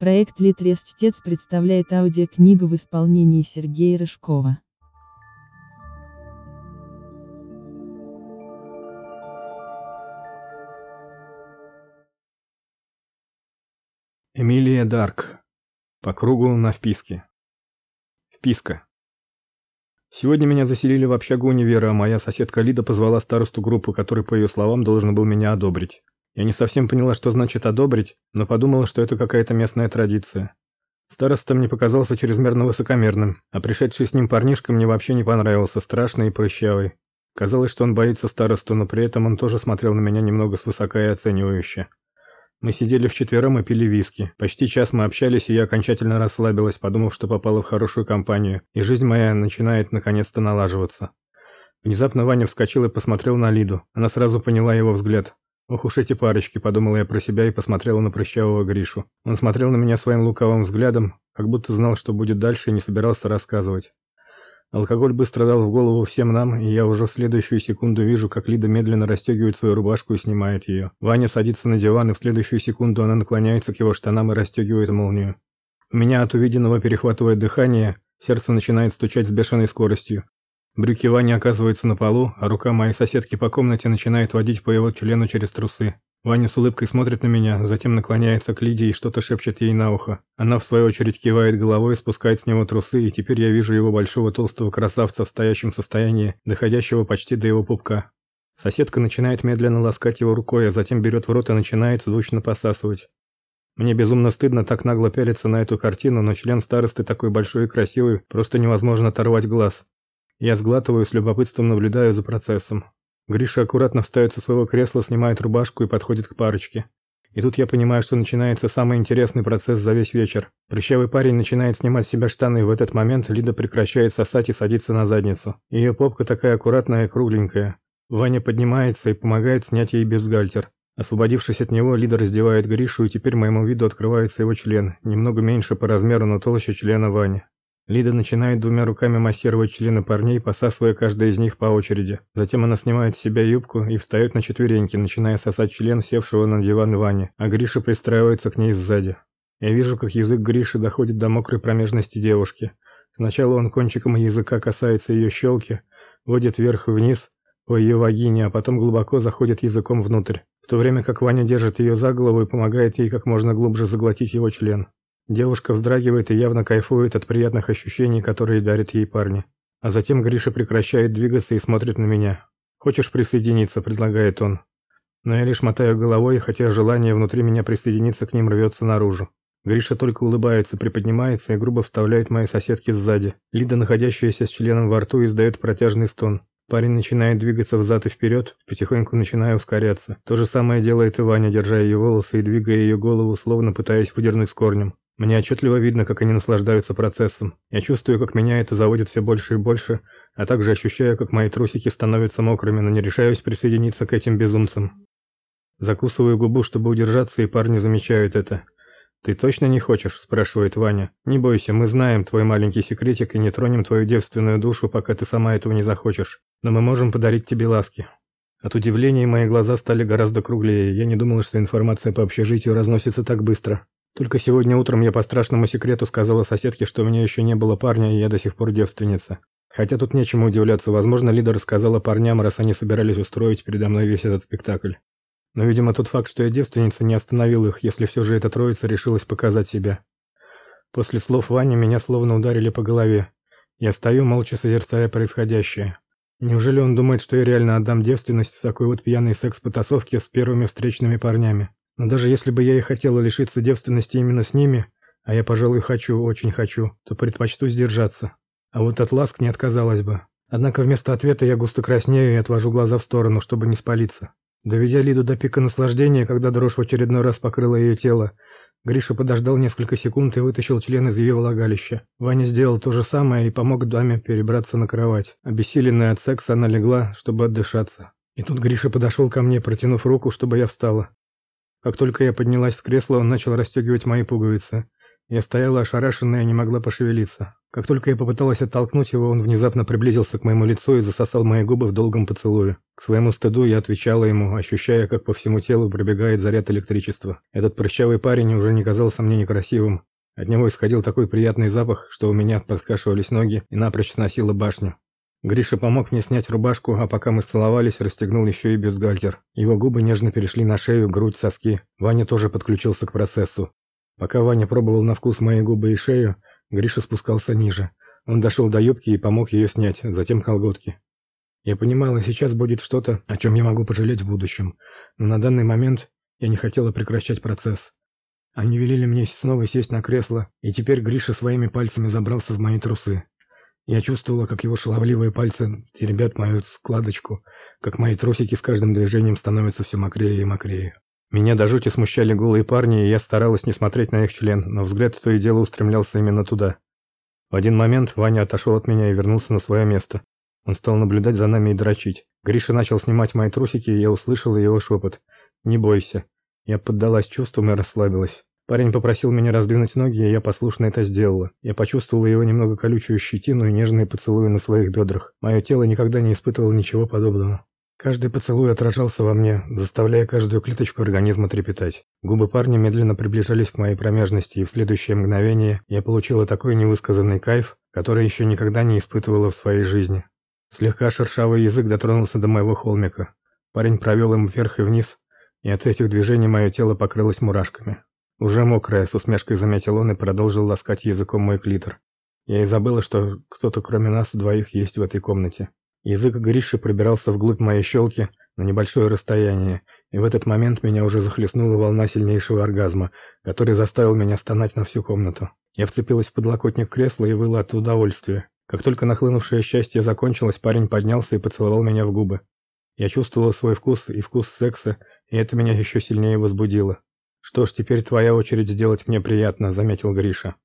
Проект «Литрес Чтец» представляет аудиокнигу в исполнении Сергея Рыжкова. Эмилия Дарк. По кругу на вписке. Вписка. Сегодня меня заселили в общагу универа, а моя соседка Лида позвала старосту группы, который, по ее словам, должен был меня одобрить. Я не совсем поняла, что значит одобрить, но подумала, что это какая-то местная традиция. Староста мне показался чрезмерно высокомерным, а пришедший с ним парнишка мне вообще не понравился, страшный и прыщавый. Казалось, что он боится старосту, но при этом он тоже смотрел на меня немного свысока и оценивающе. Мы сидели вчетвером и пили виски. Почти час мы общались, и я окончательно расслабилась, подумав, что попала в хорошую компанию, и жизнь моя начинает наконец-то налаживаться. Внезапно Ваня вскочил и посмотрел на Лиду. Она сразу поняла его взгляд. Ох уж эти парочки, подумала я про себя и посмотрела на прыщавого Гришу. Он смотрел на меня своим лукавым взглядом, как будто знал, что будет дальше и не собирался рассказывать. Алкоголь быстро дал в голову всем нам, и я уже в следующую секунду вижу, как Лида медленно расстегивает свою рубашку и снимает ее. Ваня садится на диван, и в следующую секунду она наклоняется к его штанам и расстегивает молнию. У меня от увиденного перехватывает дыхание, сердце начинает стучать с бешеной скоростью. Брюки Вани оказываются на полу, а рука моей соседки по комнате начинает водить по его члену через трусы. Ваня с улыбкой смотрит на меня, затем наклоняется к Лиде и что-то шепчет ей на ухо. Она в свою очередь кивает головой, спускает с него трусы, и теперь я вижу его большого толстого красавца в стоящем состоянии, доходящего почти до его пупка. Соседка начинает медленно ласкать его рукой, а затем берет в рот и начинает звучно посасывать. Мне безумно стыдно так нагло пялиться на эту картину, но член старосты такой большой и красивый, просто невозможно оторвать глаз. Я сглатываю, с любопытством наблюдаю за процессом. Гриша аккуратно встает со своего кресла, снимает рубашку и подходит к парочке. И тут я понимаю, что начинается самый интересный процесс за весь вечер. Прыщавый парень начинает снимать с себя штаны, и в этот момент Лида прекращает сосать и садится на задницу. Ее попка такая аккуратная и кругленькая. Ваня поднимается и помогает снять ей бюстгальтер. Освободившись от него, Лида раздевает Гришу, и теперь моему виду открывается его член, немного меньше по размеру, но толще члена Вани. Лида начинает двумя руками массировать члены парней, посасывая каждый из них по очереди. Затем она снимает с себя юбку и встает на четвереньки, начиная сосать член севшего на диван Вани, а Гриша пристраивается к ней сзади. Я вижу, как язык Гриши доходит до мокрой промежности девушки. Сначала он кончиком языка касается ее щелки, водит вверх и вниз по ее вагине, а потом глубоко заходит языком внутрь, в то время как Ваня держит ее за голову и помогает ей как можно глубже заглотить его член. Девушка вздрагивает и явно кайфует от приятных ощущений, которые дарят ей парни. А затем Гриша прекращает двигаться и смотрит на меня. «Хочешь присоединиться?» – предлагает он. Но я лишь мотаю головой, хотя желание внутри меня присоединиться к ним рвется наружу. Гриша только улыбается, приподнимается и грубо вставляет моей соседке сзади. Лида, находящаяся с членом во рту, издает протяжный стон. Парень начинает двигаться взад и вперед, потихоньку начиная ускоряться. То же самое делает и Ваня, держа ее волосы и двигая ее голову, словно пытаясь выдернуть с корнем. Мне отчетливо видно, как они наслаждаются процессом. Я чувствую, как меня это заводит все больше и больше, а также ощущаю, как мои трусики становятся мокрыми, но не решаюсь присоединиться к этим безумцам. Закусываю губу, чтобы удержаться, и парни замечают это. «Ты точно не хочешь?» – спрашивает Ваня. «Не бойся, мы знаем твой маленький секретик и не тронем твою девственную душу, пока ты сама этого не захочешь. Но мы можем подарить тебе ласки». От удивления мои глаза стали гораздо круглее. Я не думала, что информация по общежитию разносится так быстро. Только сегодня утром я по страшному секрету сказала соседке, что у меня еще не было парня, и я до сих пор девственница. Хотя тут нечему удивляться, возможно, Лида рассказала парням, раз они собирались устроить передо мной весь этот спектакль. Но, видимо, тот факт, что я девственница, не остановил их, если все же эта троица решилась показать себя. После слов Вани меня словно ударили по голове. Я стою, молча созерцая происходящее. Неужели он думает, что я реально отдам девственность в такой вот пьяной секс-потасовке с первыми встречными парнями? Но даже если бы я и хотела лишиться девственности именно с ними, а я, пожалуй, хочу, очень хочу, то предпочту сдержаться. А вот от ласк не отказалась бы. Однако вместо ответа я густо краснею и отвожу глаза в сторону, чтобы не спалиться. Доведя Лиду до пика наслаждения, когда дрожь в очередной раз покрыла ее тело, Гриша подождал несколько секунд и вытащил член из ее влагалища. Ваня сделал то же самое и помог даме перебраться на кровать. Обессиленная от секса, она легла, чтобы отдышаться. И тут Гриша подошел ко мне, протянув руку, чтобы я встала. Как только я поднялась с кресла, он начал расстегивать мои пуговицы. Я стояла ошарашенная и не могла пошевелиться. Как только я попыталась оттолкнуть его, он внезапно приблизился к моему лицу и засосал мои губы в долгом поцелуе. К своему стыду я отвечала ему, ощущая, как по всему телу пробегает заряд электричества. Этот прыщавый парень уже не казался мне некрасивым. От него исходил такой приятный запах, что у меня подкашивались ноги и напрочь сносило башню. Гриша помог мне снять рубашку, а пока мы целовались, расстегнул еще и бюстгальтер. Его губы нежно перешли на шею, грудь, соски. Ваня тоже подключился к процессу. Пока Ваня пробовал на вкус мои губы и шею, Гриша спускался ниже. Он дошел до юбки и помог ее снять, затем колготки. Я понимала, сейчас будет что-то, о чем я могу пожалеть в будущем, но на данный момент я не хотела прекращать процесс. Они велели мне снова сесть на кресло, и теперь Гриша своими пальцами забрался в мои трусы. Я чувствовала, как его шаловливые пальцы теребят мою складочку, как мои трусики с каждым движением становятся все мокрее и мокрее. Меня до жути смущали голые парни, и я старалась не смотреть на их член, но взгляд то и дело устремлялся именно туда. В один момент Ваня отошел от меня и вернулся на свое место. Он стал наблюдать за нами и дрочить. Гриша начал снимать мои трусики, и я услышала его шепот. «Не бойся». Я поддалась чувствам и расслабилась. Парень попросил меня раздвинуть ноги, и я послушно это сделала. Я почувствовала его немного колючую щетину и нежные поцелуи на своих бедрах. Мое тело никогда не испытывало ничего подобного. Каждый поцелуй отражался во мне, заставляя каждую клеточку организма трепетать. Губы парня медленно приближались к моей промежности, и в следующее мгновение я получила такой невысказанный кайф, который еще никогда не испытывала в своей жизни. Слегка шершавый язык дотронулся до моего холмика. Парень провел им вверх и вниз, и от этих движений мое тело покрылось мурашками. Уже мокрая, с усмешкой заметил он и продолжил ласкать языком мой клитор. Я и забыла, что кто-то кроме нас двоих есть в этой комнате. Язык Гриши пробирался вглубь моей щелки на небольшое расстояние, и в этот момент меня уже захлестнула волна сильнейшего оргазма, который заставил меня стонать на всю комнату. Я вцепилась в подлокотник кресла и выла от удовольствия. Как только нахлынувшее счастье закончилось, парень поднялся и поцеловал меня в губы. Я чувствовала свой вкус и вкус секса, и это меня еще сильнее возбудило. «Что ж, теперь твоя очередь сделать мне приятно», — заметил Гриша.